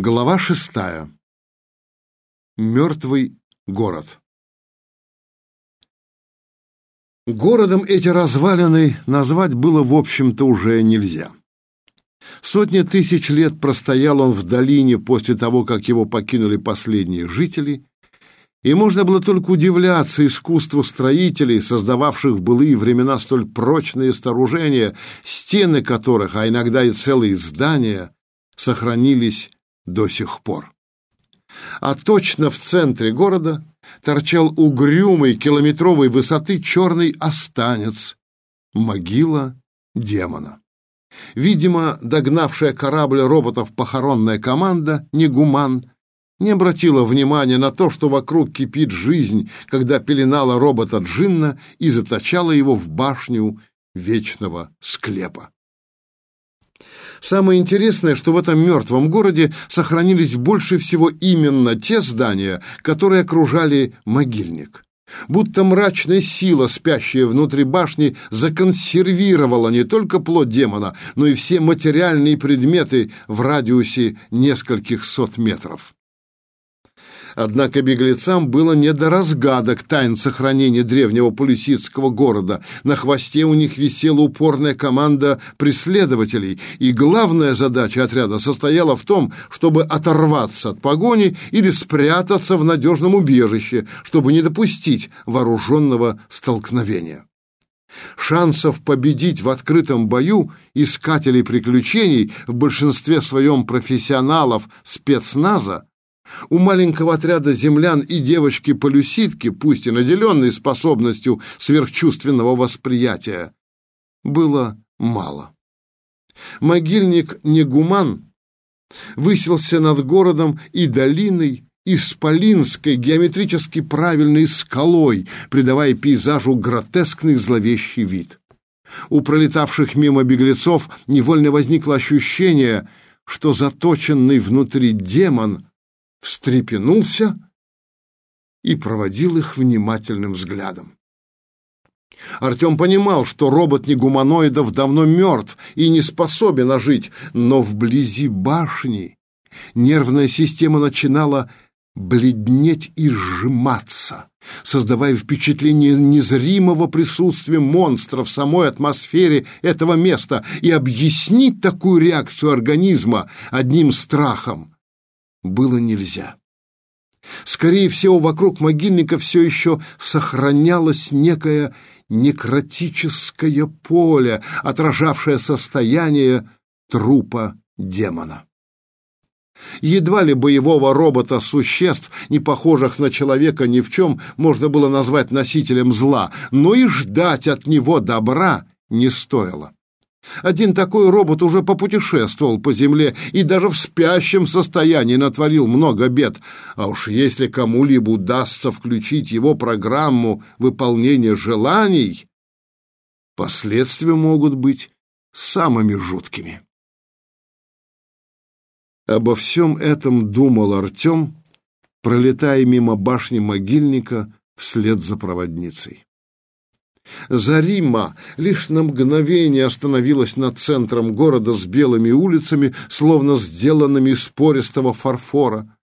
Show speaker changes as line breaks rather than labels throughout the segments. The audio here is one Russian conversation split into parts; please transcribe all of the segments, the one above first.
Глава шестая. Мертвый город. Городом эти развалины назвать было, в общем-то, уже нельзя. Сотни тысяч лет простоял он в долине после того, как его покинули последние жители, и можно было только удивляться искусству строителей, создававших в былые времена столь прочные сооружения, стены которых, а иногда и целые здания, сохранились до сих пор. А точно в центре города торчал угрюмый километровой высоты черный останец, могила демона. Видимо, догнавшая корабль роботов похоронная команда, Негуман, не обратила внимания на то, что вокруг кипит жизнь, когда пеленала робота Джинна и заточала его в башню вечного склепа. Самое интересное, что в этом мертвом городе сохранились больше всего именно те здания, которые окружали могильник. Будто мрачная сила, спящая внутри башни, законсервировала не только плод демона, но и все материальные предметы в радиусе нескольких сот метров. Однако беглецам было не до разгадок тайн сохранения древнего полиситского города. На хвосте у них висела упорная команда преследователей, и главная задача отряда состояла в том, чтобы оторваться от погони или спрятаться в надежном убежище, чтобы не допустить вооруженного столкновения. Шансов победить в открытом бою искателей приключений, в большинстве своем профессионалов спецназа, у маленького отряда землян и девочки-полюситки, пусть и наделенной способностью сверхчувственного восприятия, было мало. Могильник Негуман высился над городом и долиной, исполинской, геометрически правильной скалой, придавая пейзажу гротескный зловещий вид. У пролетавших мимо беглецов невольно возникло ощущение, что заточенный внутри демон встрепенулся и проводил их внимательным взглядом. Артем понимал, что робот негуманоидов давно мертв и не способен ожить, но вблизи башни нервная система начинала бледнеть и сжиматься, создавая впечатление незримого присутствия монстра в самой атмосфере этого места, и объяснить такую реакцию организма одним страхом было нельзя. Скорее всего, вокруг могильника все еще сохранялось некое некротическое поле, отражавшее состояние трупа демона. Едва ли боевого робота-существ, не похожих на человека ни в чем, можно было назвать носителем зла, но и ждать от него добра не стоило. Один такой робот уже попутешествовал по Земле и даже в спящем состоянии натворил много бед. А уж если кому-либо удастся включить его программу выполнения желаний, последствия могут быть самыми жуткими. Обо всем этом думал Артем, пролетая мимо башни могильника вслед за проводницей. Зарима лишь на мгновение остановилась над центром города с белыми улицами, словно сделанными из пористого фарфора,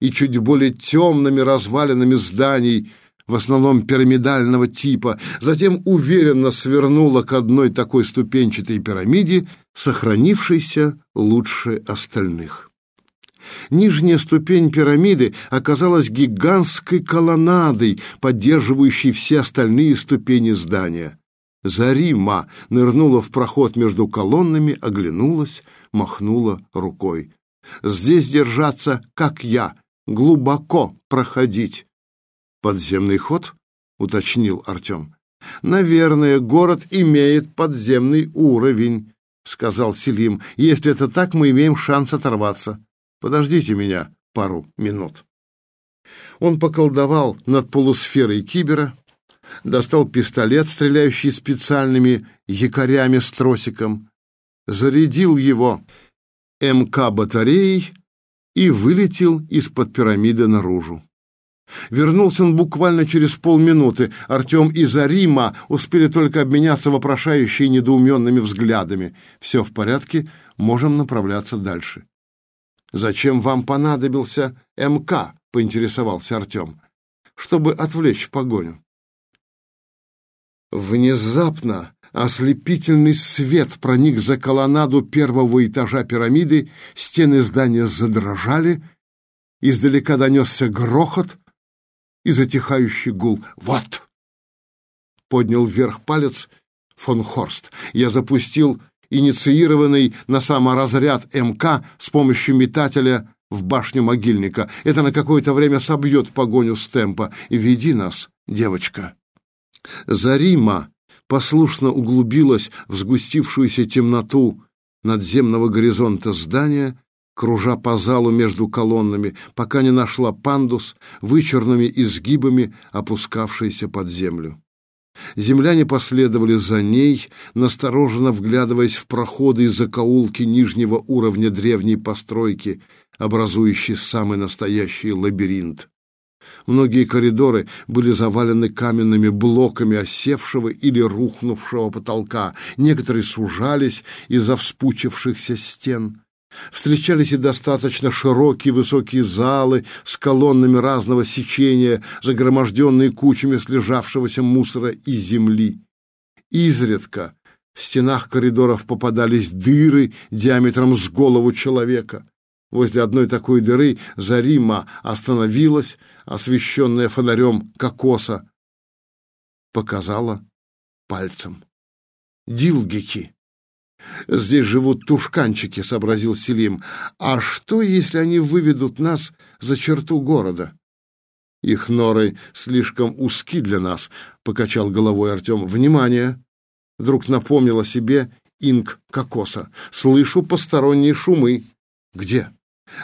и чуть более темными развалинами зданий, в основном пирамидального типа, затем уверенно свернула к одной такой ступенчатой пирамиде, сохранившейся лучше остальных. Нижняя ступень пирамиды оказалась гигантской колоннадой, поддерживающей все остальные ступени здания. Зарима нырнула в проход между колоннами, оглянулась, махнула рукой. «Здесь держаться, как я, глубоко проходить». «Подземный ход?» — уточнил Артем. «Наверное, город имеет подземный уровень», — сказал Селим. «Если это так, мы имеем шанс оторваться». Подождите меня пару минут. Он поколдовал над полусферой кибера, достал пистолет, стреляющий специальными якорями с тросиком, зарядил его МК-батареей и вылетел из-под пирамиды наружу. Вернулся он буквально через полминуты. Артем и Зарима успели только обменяться вопрошающими недоуменными взглядами. «Все в порядке, можем направляться дальше». «Зачем вам понадобился МК?» — поинтересовался Артем. «Чтобы отвлечь погоню». Внезапно ослепительный свет проник за колоннаду первого этажа пирамиды, стены здания задрожали, издалека донесся грохот и затихающий гул. «Вот!» — поднял вверх палец фон Хорст. «Я запустил инициированный на саморазряд МК с помощью метателя в башню могильника. Это на какое-то время собьет погоню с темпа. Веди нас, девочка. Зарима послушно углубилась в сгустившуюся темноту надземного горизонта здания, кружа по залу между колоннами, пока не нашла пандус, вычурными изгибами опускавшийся под землю. Земляне последовали за ней, настороженно вглядываясь в проходы и закоулки нижнего уровня древней постройки, образующей самый настоящий лабиринт. Многие коридоры были завалены каменными блоками осевшего или рухнувшего потолка, некоторые сужались из-за вспучившихся стен. Встречались и достаточно широкие высокие залы с колоннами разного сечения, загроможденные кучами слежавшегося мусора и земли. Изредка в стенах коридоров попадались дыры диаметром с голову человека. Возле одной такой дыры Зарима остановилась, освещенная фонарем кокоса, показала пальцем. Дилгики. Здесь живут тушканчики, сообразил Селим. А что, если они выведут нас за черту города? Их норы слишком узки для нас, покачал головой Артем. Внимание! Вдруг напомнил себе инк кокоса. Слышу посторонние шумы. Где?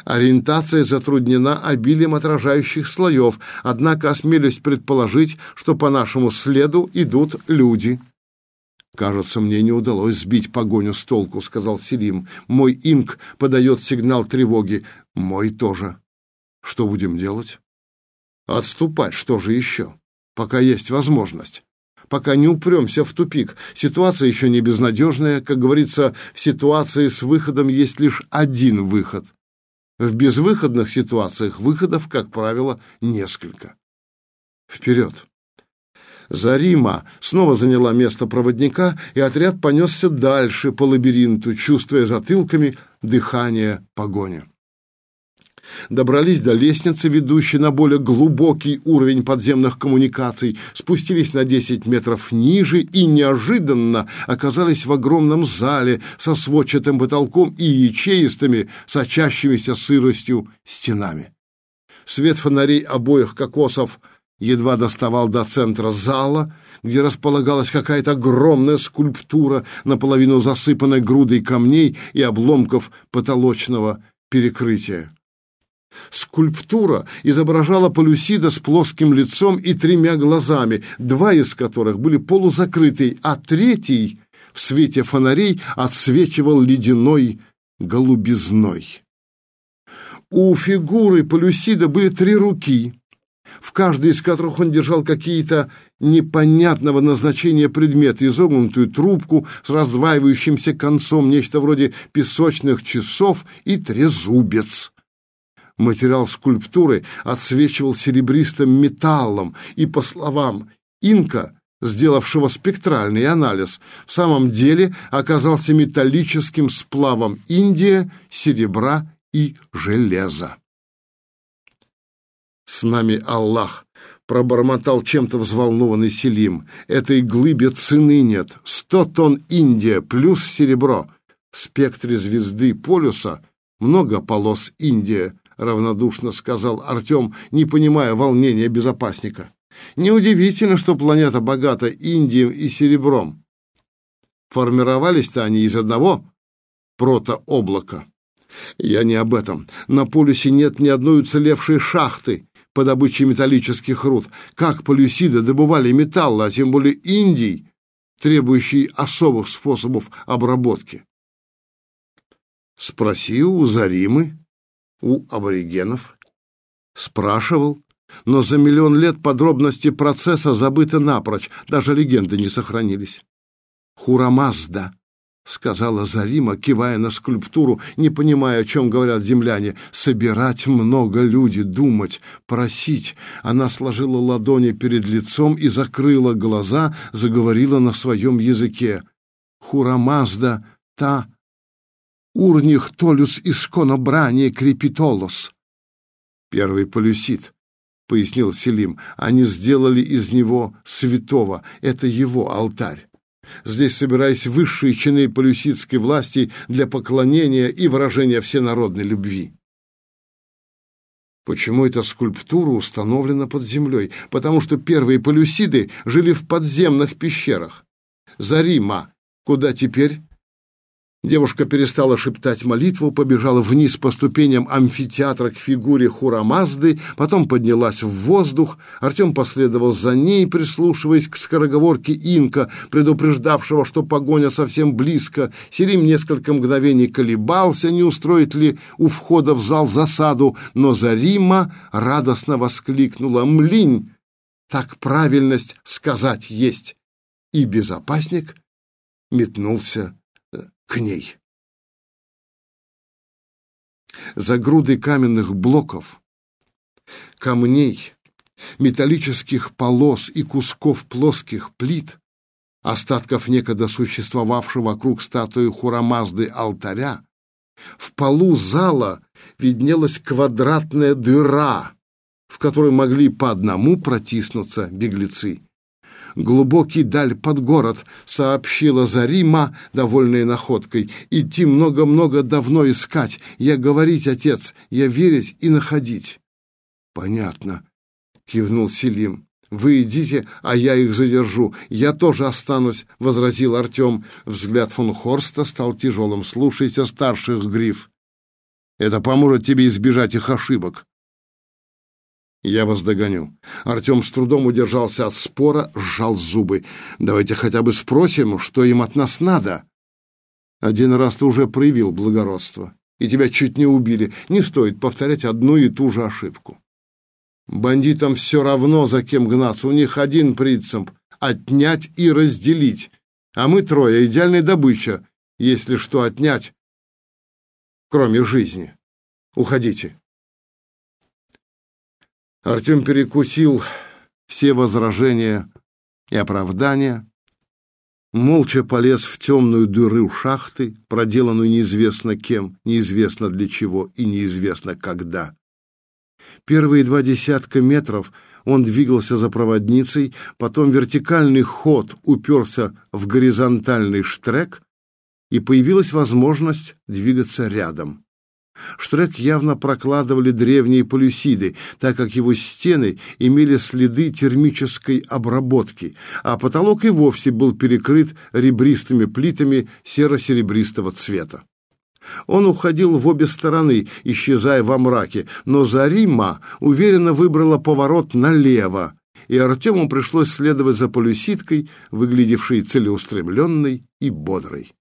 Ориентация затруднена обилием отражающих слоев, однако осмелюсь предположить, что по нашему следу идут люди. «Кажется, мне не удалось сбить погоню с толку», — сказал Селим. «Мой инк подает сигнал тревоги. Мой тоже. Что будем делать?» «Отступать, что же еще? Пока есть возможность. Пока не упремся в тупик. Ситуация еще не безнадежная. Как говорится, в ситуации с выходом есть лишь один выход. В безвыходных ситуациях выходов, как правило, несколько. Вперед!» Зарима снова заняла место проводника, и отряд понесся дальше по лабиринту, чувствуя затылками дыхание погони. Добрались до лестницы, ведущей на более глубокий уровень подземных коммуникаций, спустились на 10 метров ниже и неожиданно оказались в огромном зале со сводчатым потолком и ячеистыми, сочащимися сыростью стенами. Свет фонарей обоих кокосов едва доставал до центра зала, где располагалась какая-то огромная скульптура, наполовину засыпанная грудой камней и обломков потолочного перекрытия. Скульптура изображала Полюсида с плоским лицом и тремя глазами, два из которых были полузакрыты, а третий в свете фонарей отсвечивал ледяной голубизной. У фигуры Полюсида были три руки, в каждой из которых он держал какие-то непонятного назначения предметы, изогнутую трубку с раздваивающимся концом, нечто вроде песочных часов и трезубец. Материал скульптуры отсвечивал серебристым металлом, и, по словам Инка, сделавшего спектральный анализ, в самом деле оказался металлическим сплавом Индия, серебра и железа. «С нами Аллах!» — пробормотал чем-то взволнованный Селим. «Этой глыбе цены нет. Сто тонн Индия плюс серебро. В спектре звезды полюса много полос Индия», — равнодушно сказал Артем, не понимая волнения безопасника. «Неудивительно, что планета богата Индием и серебром. Формировались-то они из одного протооблака». «Я не об этом. На полюсе нет ни одной уцелевшей шахты» по добыче металлических руд, как полюсиды добывали металл, а тем более Индий, требующий особых способов обработки. Спроси у Заримы, у аборигенов. Спрашивал, но за миллион лет подробности процесса забыты напрочь, даже легенды не сохранились. Хурамазда — сказала Зарима, кивая на скульптуру, не понимая, о чем говорят земляне. «Собирать много люди, думать, просить». Она сложила ладони перед лицом и закрыла глаза, заговорила на своем языке. «Хурамазда та урних толюс исконо брани крепитолос». «Первый полюсит», — пояснил Селим. «Они сделали из него святого. Это его алтарь». Здесь собираясь высшие чины полюсидской власти для поклонения и выражения всенародной любви. Почему эта скульптура установлена под землей? Потому что первые полюсиды жили в подземных пещерах. Зарима, куда теперь Девушка перестала шептать молитву, побежала вниз по ступеням амфитеатра к фигуре Хурамазды, потом поднялась в воздух. Артем последовал за ней, прислушиваясь к скороговорке инка, предупреждавшего, что погоня совсем близко. Селим несколько мгновений колебался, не устроит ли у входа в зал засаду, но Зарима радостно воскликнула «Млинь! Так правильность сказать есть!» И безопасник метнулся к ней. За грудой каменных блоков, камней, металлических полос и кусков плоских плит, остатков некогда существовавшего вокруг статуи Хурамазды алтаря, в полу зала виднелась квадратная дыра, в которой могли по одному протиснуться беглецы глубокий даль под город, сообщила Зарима, довольная находкой. Идти много-много давно искать. Я говорить, отец, я верить и находить. Понятно, кивнул Селим. Вы идите, а я их задержу. Я тоже останусь, возразил Артем. Взгляд фон Хорста стал тяжелым. Слушайся старших гриф. Это поможет тебе избежать их ошибок. Я вас догоню. Артем с трудом удержался от спора, сжал зубы. Давайте хотя бы спросим, что им от нас надо. Один раз ты уже проявил благородство, и тебя чуть не убили. Не стоит повторять одну и ту же ошибку. Бандитам все равно, за кем гнаться. У них один принцип — отнять и разделить. А мы трое — идеальная добыча, если что отнять, кроме жизни. Уходите. Артем перекусил все возражения и оправдания, молча полез в темную дыру шахты, проделанную неизвестно кем, неизвестно для чего и неизвестно когда. Первые два десятка метров он двигался за проводницей, потом вертикальный ход уперся в горизонтальный штрек, и появилась возможность двигаться рядом. Штрек явно прокладывали древние полюсиды, так как его стены имели следы термической обработки, а потолок и вовсе был перекрыт ребристыми плитами серо-серебристого цвета. Он уходил в обе стороны, исчезая во мраке, но Зарима уверенно выбрала поворот налево, и Артему пришлось следовать за полюситкой, выглядевшей целеустремленной и бодрой.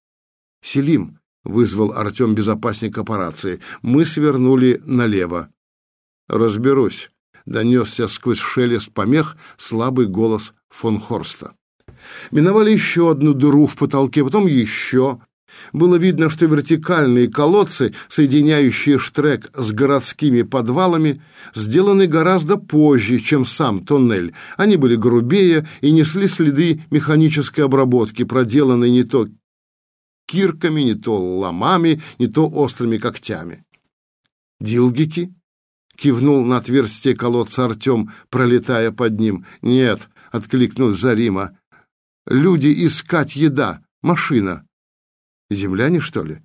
«Селим», вызвал Артем безопасник операции. Мы свернули налево. Разберусь, донесся сквозь шелест помех слабый голос фон Хорста. Миновали еще одну дыру в потолке, потом еще. Было видно, что вертикальные колодцы, соединяющие штрек с городскими подвалами, сделаны гораздо позже, чем сам тоннель. Они были грубее и несли следы механической обработки, проделанной не то кирками, не то ломами, не то острыми когтями. «Дилгики?» — кивнул на отверстие колодца Артем, пролетая под ним. «Нет», — откликнул Зарима. «Люди искать еда, машина». «Земляне, что ли?»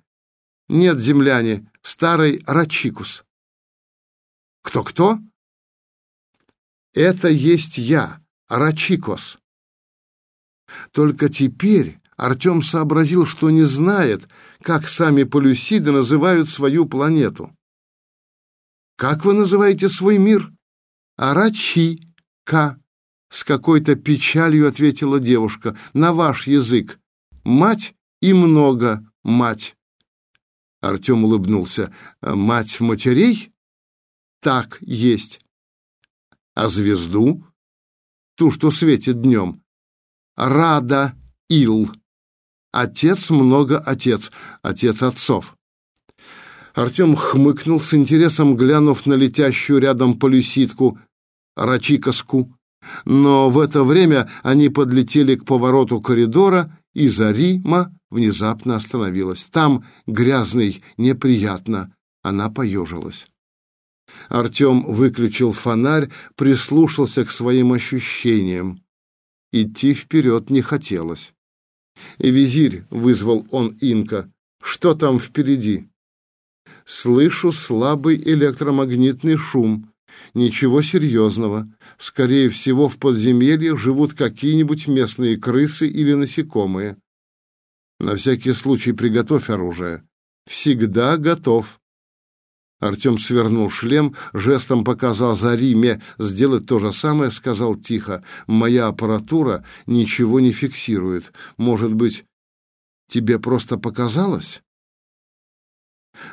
«Нет, земляне, старый Рачикус». «Кто-кто?» «Это есть я, Рачикос». Только теперь Артем сообразил, что не знает, как сами полюсиды называют свою планету. «Как вы называете свой мир?» «Арачи-ка», — с какой-то печалью ответила девушка, — «на ваш язык. Мать и много мать». Артем улыбнулся. «Мать матерей?» «Так есть». «А звезду?» «Ту, что светит днем». «Рада Ил». Отец много отец, отец отцов. Артем хмыкнул с интересом, глянув на летящую рядом полюситку, рачикоску. Но в это время они подлетели к повороту коридора, и Зарима внезапно остановилась. Там грязный, неприятно. Она поежилась. Артем выключил фонарь, прислушался к своим ощущениям. Идти вперед не хотелось. И визирь, вызвал он инка, что там впереди? Слышу слабый электромагнитный шум. Ничего серьезного. Скорее всего, в подземельях живут какие-нибудь местные крысы или насекомые. На всякий случай приготовь оружие. Всегда готов. Артем свернул шлем, жестом показал Зариме сделать то же самое, сказал тихо. «Моя аппаратура ничего не фиксирует. Может быть, тебе просто показалось?»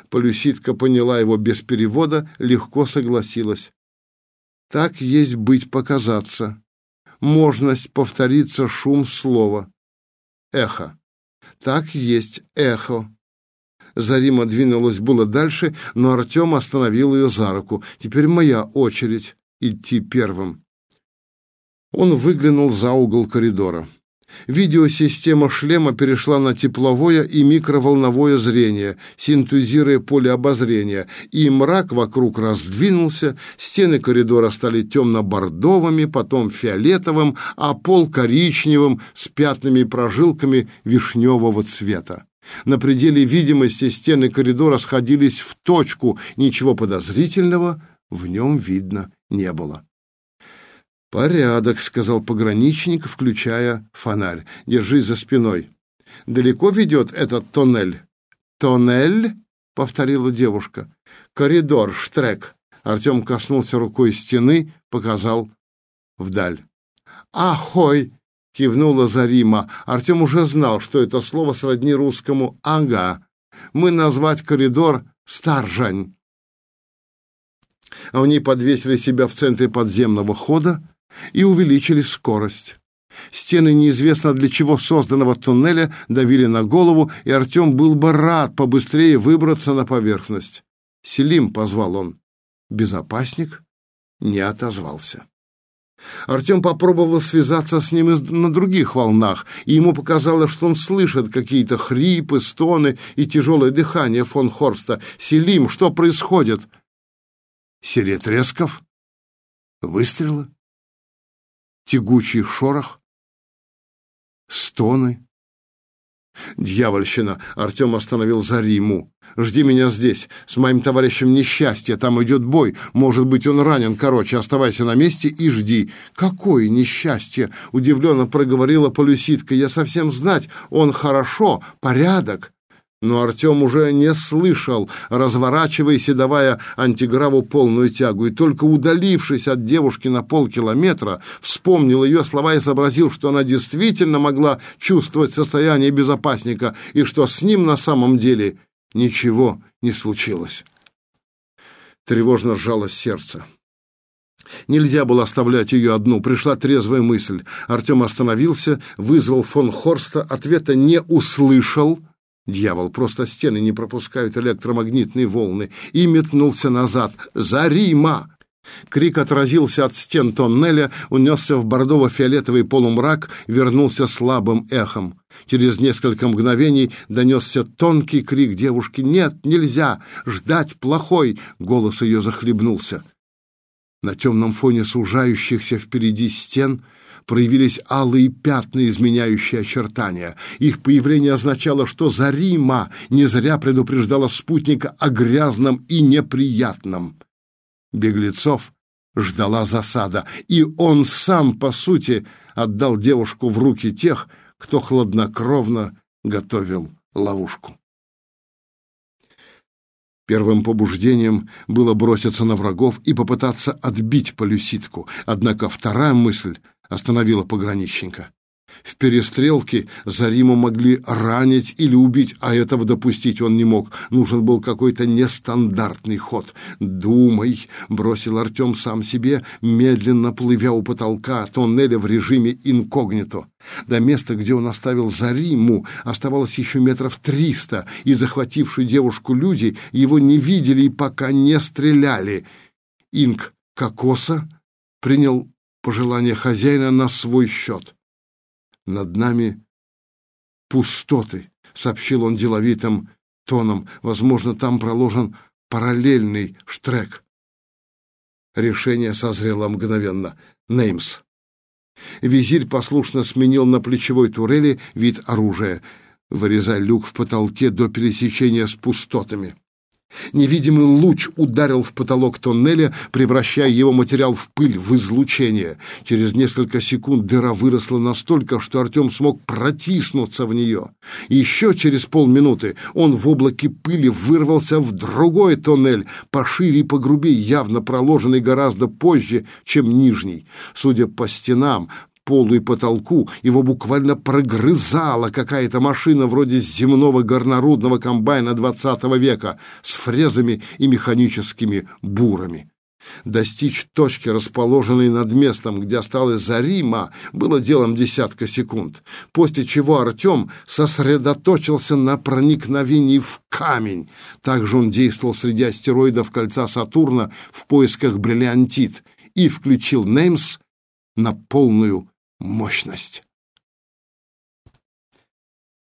Полюситка поняла его без перевода, легко согласилась. «Так есть быть показаться. Можность повториться шум слова. Эхо. Так есть эхо. Зарима двинулась было дальше, но Артем остановил ее за руку. «Теперь моя очередь идти первым». Он выглянул за угол коридора. Видеосистема шлема перешла на тепловое и микроволновое зрение, синтезируя поле обозрения, и мрак вокруг раздвинулся, стены коридора стали темно-бордовыми, потом фиолетовым, а пол коричневым с пятнами и прожилками вишневого цвета. На пределе видимости стены коридора сходились в точку, ничего подозрительного в нем видно не было. «Порядок», — сказал пограничник, включая фонарь. «Держись за спиной. Далеко ведет этот тоннель?» «Тоннель?» — повторила девушка. «Коридор, штрек». Артем коснулся рукой стены, показал вдаль. «Ахой!» Кивнула Зарима. Артем уже знал, что это слово сродни русскому «ага». Мы назвать коридор «Старжань». Они подвесили себя в центре подземного хода и увеличили скорость. Стены неизвестно для чего созданного туннеля давили на голову, и Артем был бы рад побыстрее выбраться на поверхность. «Селим», — позвал он. Безопасник не отозвался. Артем попробовал связаться с ним на других волнах, и ему показалось, что он слышит какие-то хрипы, стоны и тяжелое дыхание фон Хорста. «Селим, что происходит?» Серия тресков, выстрелы, тягучий шорох, стоны. «Дьявольщина!» — Артем остановил Зариму. «Жди меня здесь. С моим товарищем несчастье. Там идет бой. Может быть, он ранен. Короче, оставайся на месте и жди». «Какое несчастье!» — удивленно проговорила Полюситка. «Я совсем знать. Он хорошо. Порядок. Но Артем уже не слышал, разворачиваясь и давая антиграву полную тягу, и только удалившись от девушки на полкилометра, вспомнил ее слова и сообразил, что она действительно могла чувствовать состояние безопасника и что с ним на самом деле ничего не случилось. Тревожно сжалось сердце. Нельзя было оставлять ее одну. Пришла трезвая мысль. Артем остановился, вызвал фон Хорста, ответа не услышал — Дьявол, просто стены не пропускают электромагнитные волны. И метнулся назад. «Зарима!» Крик отразился от стен тоннеля, унесся в бордово-фиолетовый полумрак, вернулся слабым эхом. Через несколько мгновений донесся тонкий крик девушки. «Нет, нельзя! Ждать плохой!» Голос ее захлебнулся. На темном фоне сужающихся впереди стен проявились алые пятна, изменяющие очертания. Их появление означало, что Зарима не зря предупреждала спутника о грязном и неприятном. Беглецов ждала засада, и он сам, по сути, отдал девушку в руки тех, кто хладнокровно готовил ловушку. Первым побуждением было броситься на врагов и попытаться отбить полюситку, однако вторая мысль остановила пограничника. В перестрелке Зариму могли ранить или убить, а этого допустить он не мог. Нужен был какой-то нестандартный ход. «Думай», — бросил Артем сам себе, медленно плывя у потолка тоннеля в режиме инкогнито. До места, где он оставил Зариму, оставалось еще метров триста, и захватившие девушку люди его не видели и пока не стреляли. Инк Кокоса принял пожелание хозяина на свой счет. Над нами пустоты, сообщил он деловитым тоном. Возможно, там проложен параллельный штрек. Решение созрело мгновенно. Неймс. Визирь послушно сменил на плечевой турели вид оружия, вырезая люк в потолке до пересечения с пустотами. Невидимый луч ударил в потолок тоннеля, превращая его материал в пыль, в излучение. Через несколько секунд дыра выросла настолько, что Артем смог протиснуться в нее. Еще через полминуты он в облаке пыли вырвался в другой тоннель, пошире и погрубее, явно проложенный гораздо позже, чем нижний. Судя по стенам, полу и потолку, его буквально прогрызала какая-то машина вроде земного горнорудного комбайна XX века с фрезами и механическими бурами. Достичь точки, расположенной над местом, где осталась Зарима, было делом десятка секунд, после чего Артем сосредоточился на проникновении в камень. Также он действовал среди астероидов кольца Сатурна в поисках бриллиантит и включил Неймс на полную мощность.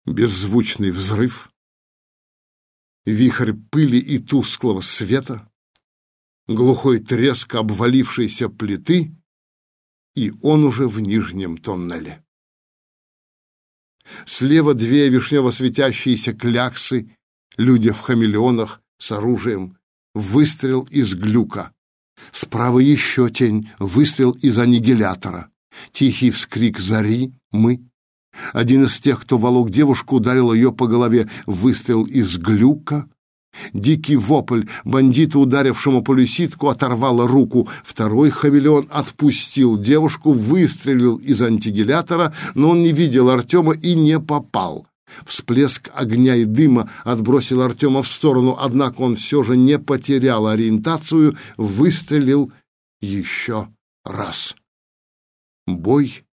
Беззвучный взрыв, вихрь пыли и тусклого света, глухой треск обвалившейся плиты, и он уже в нижнем тоннеле. Слева две вишнево светящиеся кляксы, люди в хамелеонах с оружием, выстрел из глюка. Справа еще тень, выстрел из аннигилятора. Тихий вскрик зари, мы. Один из тех, кто волок девушку, ударил ее по голове. Выстрел из глюка. Дикий вопль бандиту, ударившему по люситку, оторвало руку. Второй хамелеон отпустил девушку, выстрелил из антигелятора, но он не видел Артема и не попал. Всплеск огня и дыма отбросил Артема в сторону, однако он все же не потерял ориентацию, выстрелил еще раз. Бой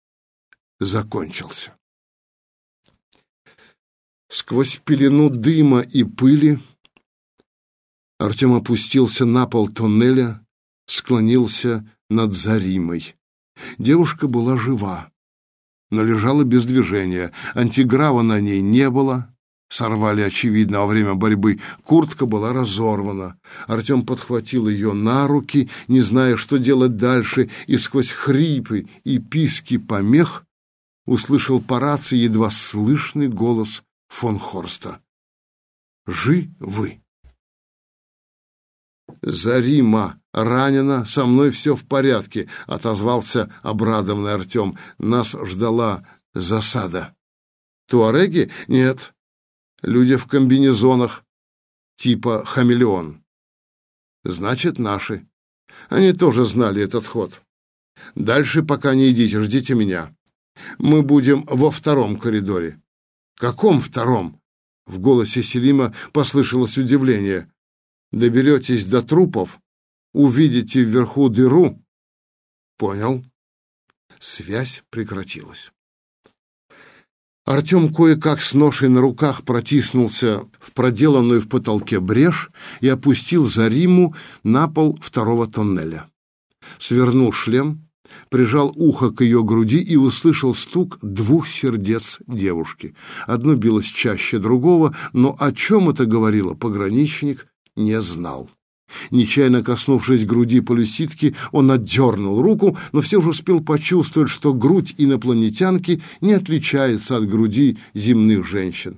закончился. Сквозь пелену дыма и пыли Артем опустился на пол тоннеля, склонился над Заримой. Девушка была жива, но лежала без движения. Антиграва на ней не было, сорвали, очевидно, во время борьбы. Куртка была разорвана. Артем подхватил ее на руки, не зная, что делать дальше, и сквозь хрипы и писки помех услышал по рации едва слышный голос фон Хорста. «Живы!» «Зарима ранена, со мной все в порядке», — отозвался обрадованный Артем. «Нас ждала засада». «Туареги? Нет, Люди в комбинезонах, типа хамелеон. Значит, наши. Они тоже знали этот ход. Дальше пока не идите, ждите меня. Мы будем во втором коридоре. Каком втором? В голосе Селима послышалось удивление. Доберетесь до трупов, увидите вверху дыру. Понял. Связь прекратилась. Артем кое-как с ношей на руках протиснулся в проделанную в потолке брешь и опустил Зариму на пол второго тоннеля. Свернул шлем, прижал ухо к ее груди и услышал стук двух сердец девушки. Одно билось чаще другого, но о чем это говорило пограничник, не знал. Нечаянно коснувшись груди полюситки, он отдернул руку, но все же успел почувствовать, что грудь инопланетянки не отличается от груди земных женщин.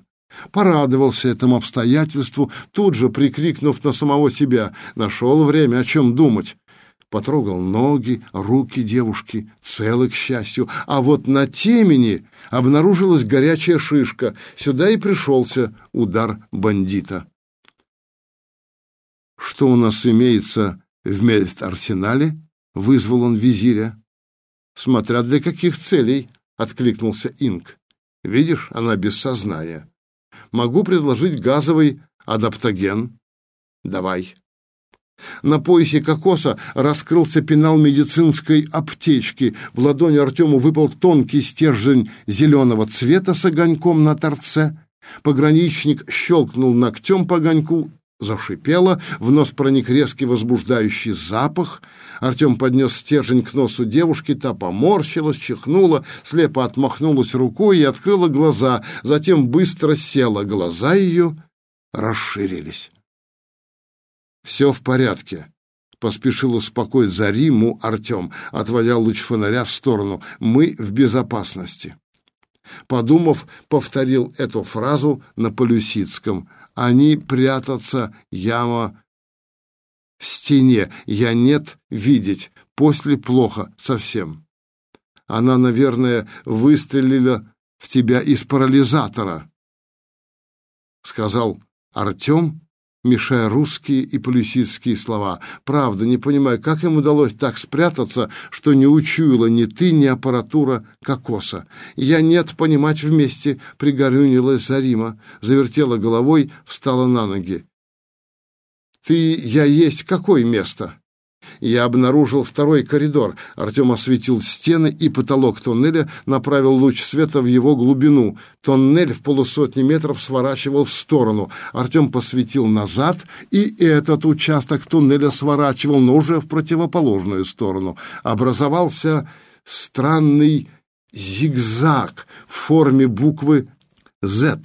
Порадовался этому обстоятельству, тут же прикрикнув на самого себя. Нашел время о чем думать. Потрогал ноги, руки девушки, целы, к счастью. А вот на темени обнаружилась горячая шишка. Сюда и пришелся удар бандита. «Что у нас имеется в медарсенале?» — вызвал он визиря. «Смотря для каких целей», — откликнулся Инг. «Видишь, она без сознания. Могу предложить газовый адаптоген. Давай». На поясе кокоса раскрылся пенал медицинской аптечки. В ладони Артему выпал тонкий стержень зеленого цвета с огоньком на торце. Пограничник щелкнул ногтем по огоньку, зашипело, в нос проник резкий возбуждающий запах. Артем поднес стержень к носу девушки, та поморщилась, чихнула, слепо отмахнулась рукой и открыла глаза, затем быстро села, глаза ее расширились. «Все в порядке», — поспешил успокоить Зариму Артем, отводя луч фонаря в сторону. «Мы в безопасности». Подумав, повторил эту фразу на полюсидском. «Они прятаться, яма в стене. Я нет видеть. После плохо совсем. Она, наверное, выстрелила в тебя из парализатора», — сказал Артем, мешая русские и полюсистские слова. Правда, не понимаю, как им удалось так спрятаться, что не учуяла ни ты, ни аппаратура кокоса. Я нет понимать вместе, пригорюнилась Зарима, завертела головой, встала на ноги. Ты, я есть какое место? Я обнаружил второй коридор. Артем осветил стены и потолок тоннеля, направил луч света в его глубину. Тоннель в полусотни метров сворачивал в сторону. Артем посветил назад, и этот участок туннеля сворачивал, но уже в противоположную сторону. Образовался странный зигзаг в форме буквы «Z»,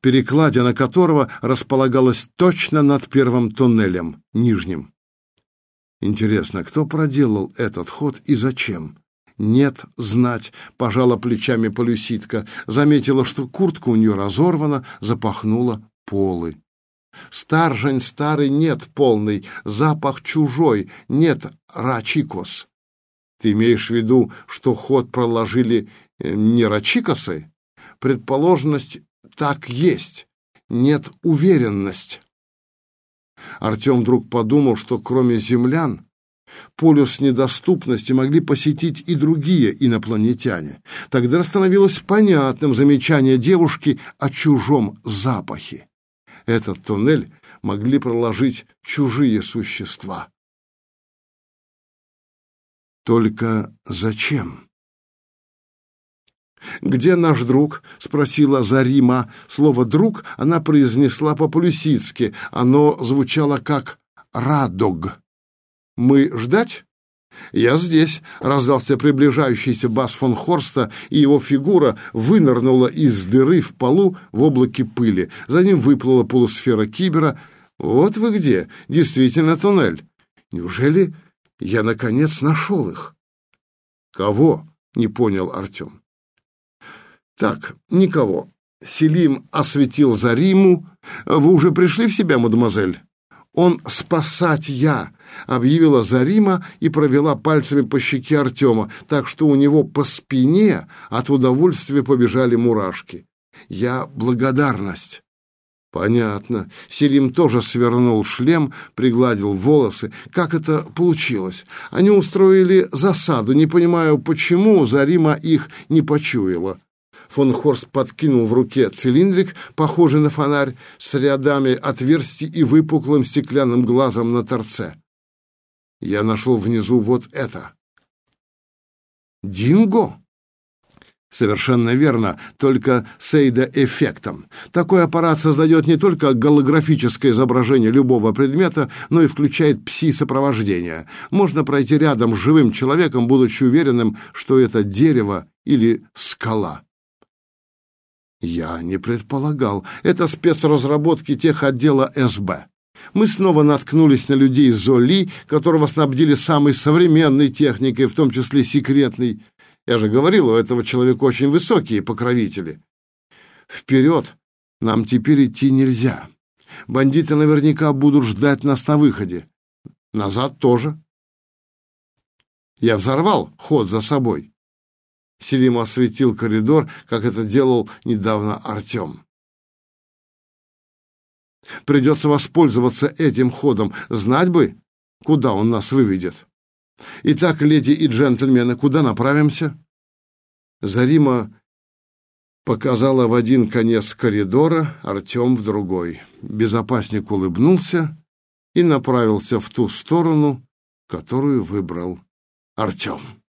перекладина которого располагалась точно над первым туннелем, нижним. Интересно, кто проделал этот ход и зачем? Нет, знать, пожала плечами полюситка, заметила, что куртка у нее разорвана, запахнула полы. Старжень старый нет полный, запах чужой, нет рачикос. Ты имеешь в виду, что ход проложили э, не рачикосы? Предположенность так есть, нет уверенность. Артем вдруг подумал, что кроме землян полюс недоступности могли посетить и другие инопланетяне. Тогда становилось понятным замечание девушки о чужом запахе. Этот туннель могли проложить чужие существа. Только зачем? «Где наш друг?» — спросила Зарима. Слово «друг» она произнесла по-полюсицки. Оно звучало как «радог». «Мы ждать?» «Я здесь», — раздался приближающийся бас фон Хорста, и его фигура вынырнула из дыры в полу в облаке пыли. За ним выплыла полусфера кибера. «Вот вы где! Действительно туннель! Неужели я, наконец, нашел их?» «Кого?» — не понял Артем. Так, никого. Селим осветил Зариму. Вы уже пришли в себя, мадемуазель? Он спасать я, объявила Зарима и провела пальцами по щеке Артема, так что у него по спине от удовольствия побежали мурашки. Я благодарность. Понятно. Селим тоже свернул шлем, пригладил волосы. Как это получилось? Они устроили засаду. Не понимаю, почему Зарима их не почуяла. Фон Хорст подкинул в руке цилиндрик, похожий на фонарь, с рядами отверстий и выпуклым стеклянным глазом на торце. Я нашел внизу вот это. Динго? Совершенно верно, только с эйдо-эффектом. Такой аппарат создает не только голографическое изображение любого предмета, но и включает пси-сопровождение. Можно пройти рядом с живым человеком, будучи уверенным, что это дерево или скала. Я не предполагал. Это спецразработки тех отдела СБ. Мы снова наткнулись на людей Золи, которого снабдили самой современной техникой, в том числе секретной. Я же говорил, у этого человека очень высокие покровители. Вперед нам теперь идти нельзя. Бандиты наверняка будут ждать нас на выходе. Назад тоже. Я взорвал ход за собой. Селим осветил коридор, как это делал недавно Артем. Придется воспользоваться этим ходом. Знать бы, куда он нас выведет. Итак, леди и джентльмены, куда направимся? Зарима показала в один конец коридора, Артем в другой. Безопасник улыбнулся и направился в ту сторону, которую выбрал Артем.